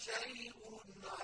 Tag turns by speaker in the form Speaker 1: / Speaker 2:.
Speaker 1: شَيْءٌ